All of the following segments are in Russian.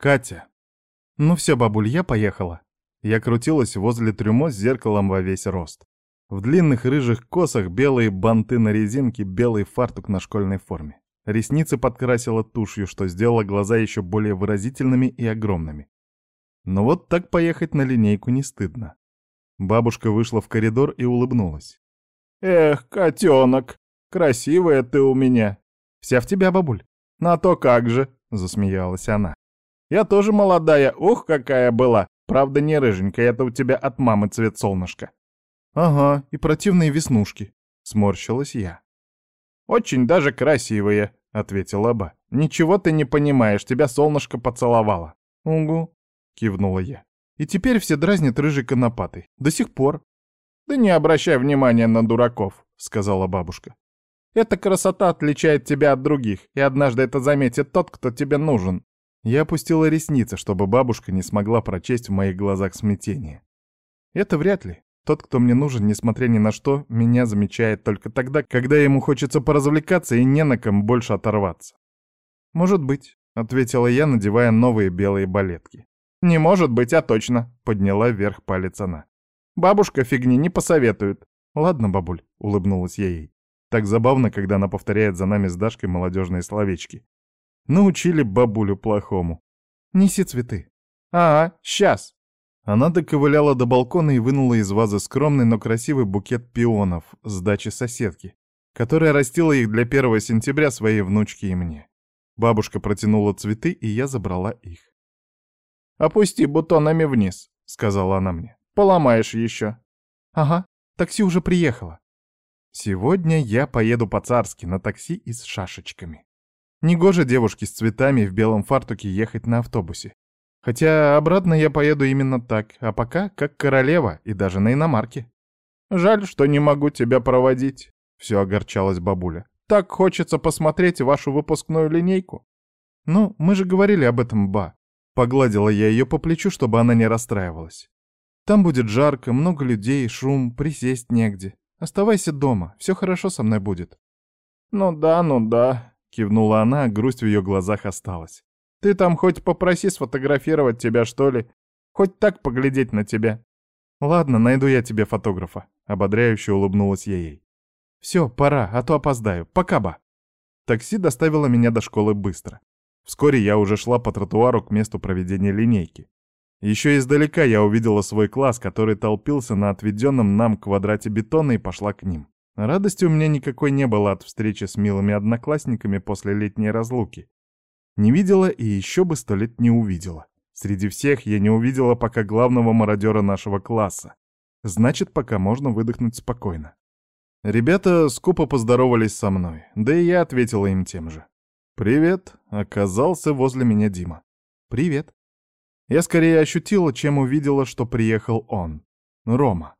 Катя. Ну все, бабуль, я поехала. Я крутилась возле трюмо с зеркалом во весь рост. В длинных рыжих косах белые банты на резинке, белый фартук на школьной форме. Ресницы подкрасила тушью, что сделало глаза еще более выразительными и огромными. Но вот так поехать на линейку не стыдно. Бабушка вышла в коридор и улыбнулась. «Эх, котенок, красивая ты у меня!» «Вся в тебя, бабуль!» «На то как же!» — засмеялась она. «Я тоже молодая, ух, какая была! Правда, не рыженькая, это у тебя от мамы цвет солнышка». «Ага, и противные веснушки», — сморщилась я. «Очень даже красивые», — ответила Ба. «Ничего ты не понимаешь, тебя солнышко поцеловало». «Угу», — кивнула я. «И теперь все дразнят рыжий конопатой. До сих пор». «Да не обращай внимания на дураков», — сказала бабушка. «Эта красота отличает тебя от других, и однажды это заметит тот, кто тебе нужен». Я опустила ресницы, чтобы бабушка не смогла прочесть в моих глазах смятение. Это вряд ли. Тот, кто мне нужен, несмотря ни на что, меня замечает только тогда, когда ему хочется поразвлекаться и не на ком больше оторваться. «Может быть», — ответила я, надевая новые белые балетки. «Не может быть, а точно», — подняла вверх палец она. «Бабушка фигни не посоветует». «Ладно, бабуль», — улыбнулась я ей. Так забавно, когда она повторяет за нами с Дашкой молодежные словечки. Научили бабулю плохому. Неси цветы. Ага, сейчас. Она доковыляла до балкона и вынула из вазы скромный, но красивый букет пионов с дачи соседки, которая растила их для 1 сентября своей внучке и мне. Бабушка протянула цветы, и я забрала их. «Опусти бутонами вниз», — сказала она мне. «Поломаешь еще». «Ага, такси уже приехало». Сегодня я поеду по-царски на такси и с шашечками. Негоже девушке с цветами в белом фартуке ехать на автобусе. Хотя обратно я поеду именно так, а пока как королева и даже на иномарке. «Жаль, что не могу тебя проводить», — все огорчалась бабуля. «Так хочется посмотреть вашу выпускную линейку». «Ну, мы же говорили об этом, ба». Погладила я ее по плечу, чтобы она не расстраивалась. «Там будет жарко, много людей, шум, присесть негде. Оставайся дома, все хорошо со мной будет». «Ну да, ну да», Кивнула она, грусть в ее глазах осталась. «Ты там хоть попроси сфотографировать тебя, что ли? Хоть так поглядеть на тебя». «Ладно, найду я тебе фотографа», — ободряюще улыбнулась я ей. «Все, пора, а то опоздаю. Пока, ба». Такси доставило меня до школы быстро. Вскоре я уже шла по тротуару к месту проведения линейки. Еще издалека я увидела свой класс, который толпился на отведенном нам квадрате бетона и пошла к ним. Радости у меня никакой не было от встречи с милыми одноклассниками после летней разлуки. Не видела и еще бы сто лет не увидела. Среди всех я не увидела пока главного мародера нашего класса. Значит, пока можно выдохнуть спокойно. Ребята скупо поздоровались со мной, да и я ответила им тем же. «Привет», — оказался возле меня Дима. «Привет». Я скорее ощутила, чем увидела, что приехал он. Рома.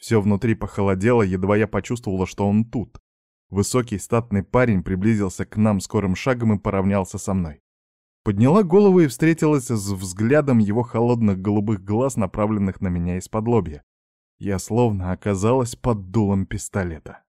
Все внутри похолодело, едва я почувствовала, что он тут. Высокий статный парень приблизился к нам скорым шагом и поравнялся со мной. Подняла голову и встретилась с взглядом его холодных голубых глаз, направленных на меня из-под лобья. Я словно оказалась под дулом пистолета.